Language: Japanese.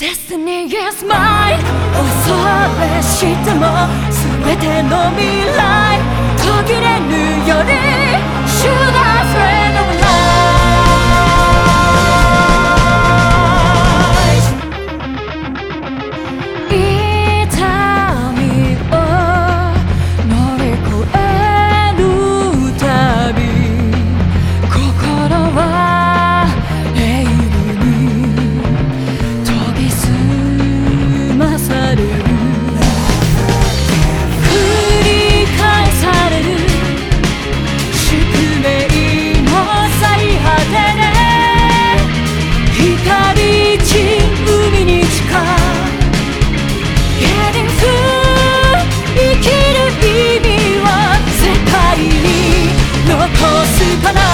Destiny is mine. 恐れしても全ての未来。看看